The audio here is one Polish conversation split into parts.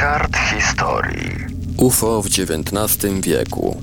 kart historii. UFO w XIX wieku.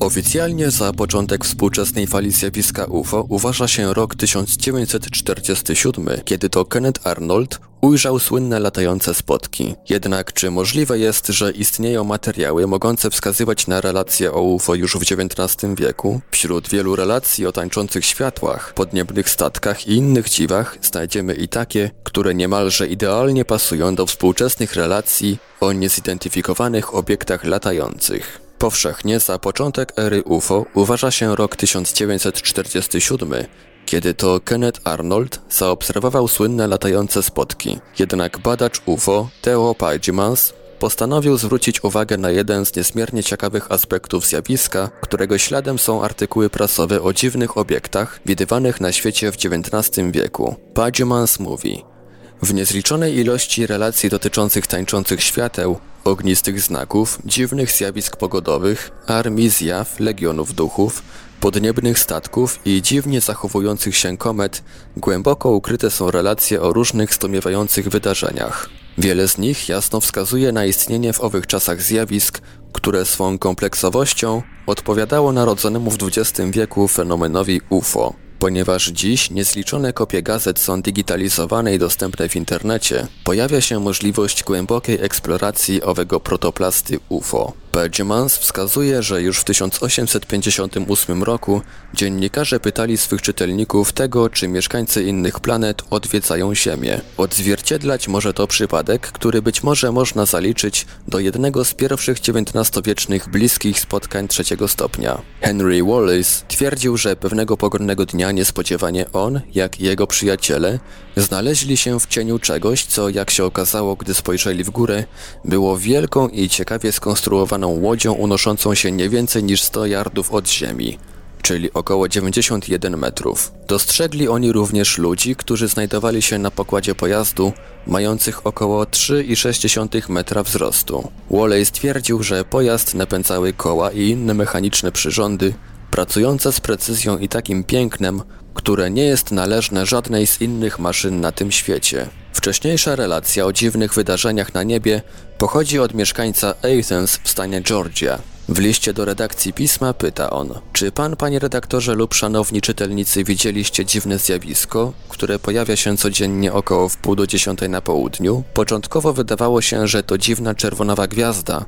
Oficjalnie za początek współczesnej fali zjawiska UFO uważa się rok 1947, kiedy to Kenneth Arnold ujrzał słynne latające spotki. Jednak czy możliwe jest, że istnieją materiały mogące wskazywać na relacje o UFO już w XIX wieku? Wśród wielu relacji o tańczących światłach, podniebnych statkach i innych dziwach znajdziemy i takie, które niemalże idealnie pasują do współczesnych relacji o niezidentyfikowanych obiektach latających. Powszechnie za początek ery UFO uważa się rok 1947, kiedy to Kenneth Arnold zaobserwował słynne latające spotki. Jednak badacz UFO Theo Pagimans postanowił zwrócić uwagę na jeden z niezmiernie ciekawych aspektów zjawiska, którego śladem są artykuły prasowe o dziwnych obiektach widywanych na świecie w XIX wieku. Pagimans mówi: w niezliczonej ilości relacji dotyczących tańczących świateł, ognistych znaków, dziwnych zjawisk pogodowych, armii zjaw, legionów duchów, podniebnych statków i dziwnie zachowujących się komet, głęboko ukryte są relacje o różnych zdumiewających wydarzeniach. Wiele z nich jasno wskazuje na istnienie w owych czasach zjawisk, które swą kompleksowością odpowiadało narodzonemu w XX wieku fenomenowi UFO. Ponieważ dziś niezliczone kopie gazet są digitalizowane i dostępne w internecie, pojawia się możliwość głębokiej eksploracji owego protoplasty UFO. Bergemans wskazuje, że już w 1858 roku dziennikarze pytali swych czytelników tego, czy mieszkańcy innych planet odwiedzają Ziemię. Odzwierciedlać może to przypadek, który być może można zaliczyć do jednego z pierwszych XIX-wiecznych bliskich spotkań trzeciego stopnia. Henry Wallace twierdził, że pewnego pogodnego dnia niespodziewanie on, jak i jego przyjaciele, znaleźli się w cieniu czegoś, co jak się okazało, gdy spojrzeli w górę, było wielką i ciekawie skonstruowaną łodzią unoszącą się nie więcej niż 100 yardów od ziemi, czyli około 91 metrów. Dostrzegli oni również ludzi, którzy znajdowali się na pokładzie pojazdu, mających około 3,6 metra wzrostu. Wallace stwierdził, że pojazd napędzały koła i inne mechaniczne przyrządy, pracujące z precyzją i takim pięknem, które nie jest należne żadnej z innych maszyn na tym świecie. Wcześniejsza relacja o dziwnych wydarzeniach na niebie pochodzi od mieszkańca Athens w stanie Georgia. W liście do redakcji pisma pyta on, czy pan, panie redaktorze lub szanowni czytelnicy widzieliście dziwne zjawisko, które pojawia się codziennie około w pół do dziesiątej na południu? Początkowo wydawało się, że to dziwna czerwonawa gwiazda,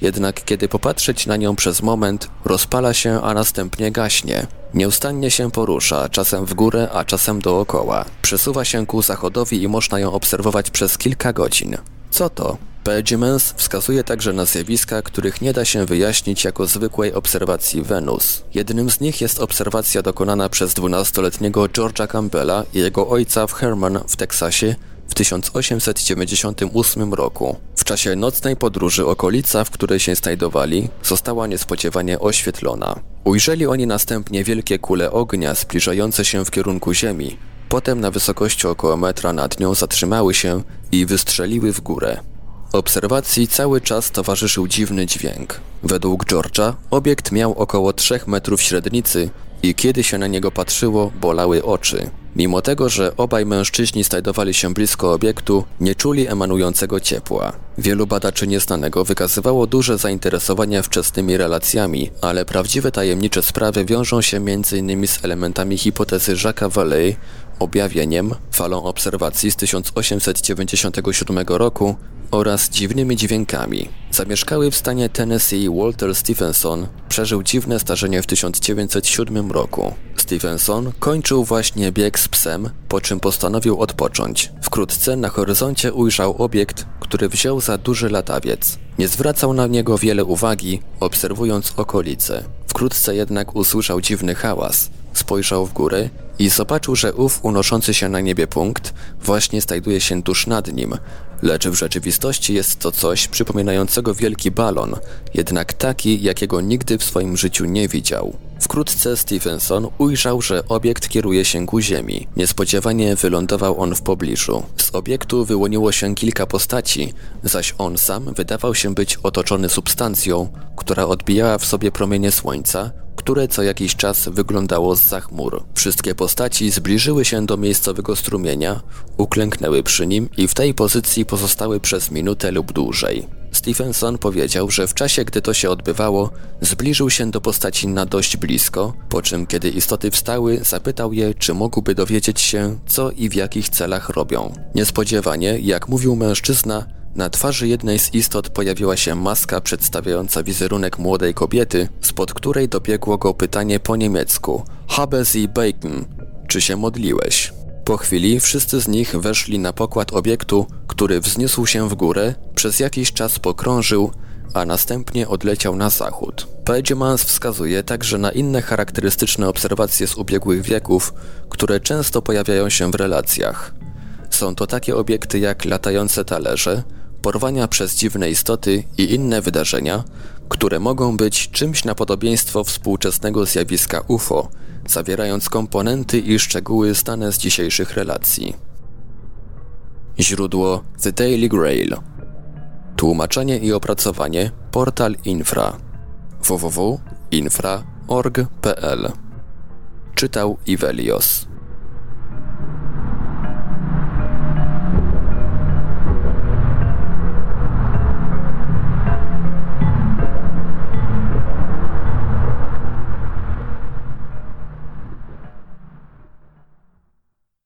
jednak kiedy popatrzeć na nią przez moment, rozpala się, a następnie gaśnie. Nieustannie się porusza, czasem w górę, a czasem dookoła. Przesuwa się ku zachodowi i można ją obserwować przez kilka godzin. Co to? Pergimans wskazuje także na zjawiska, których nie da się wyjaśnić jako zwykłej obserwacji Wenus. Jednym z nich jest obserwacja dokonana przez 12-letniego George'a Campbella i jego ojca w Herman w Teksasie w 1898 roku. W czasie nocnej podróży okolica, w której się znajdowali, została niespodziewanie oświetlona. Ujrzeli oni następnie wielkie kule ognia zbliżające się w kierunku Ziemi. Potem na wysokości około metra nad nią zatrzymały się i wystrzeliły w górę. Obserwacji cały czas towarzyszył dziwny dźwięk. Według George'a obiekt miał około 3 metrów średnicy i kiedy się na niego patrzyło, bolały oczy. Mimo tego, że obaj mężczyźni znajdowali się blisko obiektu, nie czuli emanującego ciepła. Wielu badaczy nieznanego wykazywało duże zainteresowanie wczesnymi relacjami, ale prawdziwe tajemnicze sprawy wiążą się m.in. z elementami hipotezy Jacques'a Vallée, objawieniem, falą obserwacji z 1897 roku oraz dziwnymi dźwiękami. Zamieszkały w stanie Tennessee Walter Stephenson przeżył dziwne starzenie w 1907 roku. Stephenson kończył właśnie bieg z psem, po czym postanowił odpocząć. Wkrótce na horyzoncie ujrzał obiekt, który wziął za duży latawiec. Nie zwracał na niego wiele uwagi, obserwując okolice. Wkrótce jednak usłyszał dziwny hałas. Spojrzał w górę i zobaczył, że ów unoszący się na niebie punkt właśnie znajduje się tuż nad nim, lecz w rzeczywistości jest to coś przypominającego wielki balon, jednak taki, jakiego nigdy w swoim życiu nie widział. Wkrótce Stevenson ujrzał, że obiekt kieruje się ku ziemi. Niespodziewanie wylądował on w pobliżu. Z obiektu wyłoniło się kilka postaci, zaś on sam wydawał się być otoczony substancją, która odbijała w sobie promienie słońca, które co jakiś czas wyglądało z chmur. Wszystkie postaci zbliżyły się do miejscowego strumienia, uklęknęły przy nim i w tej pozycji pozostały przez minutę lub dłużej. Stephenson powiedział, że w czasie, gdy to się odbywało, zbliżył się do postaci na dość blisko, po czym kiedy istoty wstały, zapytał je, czy mógłby dowiedzieć się, co i w jakich celach robią. Niespodziewanie, jak mówił mężczyzna, na twarzy jednej z istot pojawiła się maska przedstawiająca wizerunek młodej kobiety, spod której dobiegło go pytanie po niemiecku: Habe Sie Bacon? Czy się modliłeś? Po chwili wszyscy z nich weszli na pokład obiektu, który wzniósł się w górę, przez jakiś czas pokrążył, a następnie odleciał na zachód. Pagemans wskazuje także na inne charakterystyczne obserwacje z ubiegłych wieków, które często pojawiają się w relacjach. Są to takie obiekty jak latające talerze, porwania przez dziwne istoty i inne wydarzenia, które mogą być czymś na podobieństwo współczesnego zjawiska UFO, zawierając komponenty i szczegóły znane z dzisiejszych relacji. Źródło The Daily Grail. Tłumaczenie i opracowanie Portal Infra. www.infra.org.pl Czytał Ivelios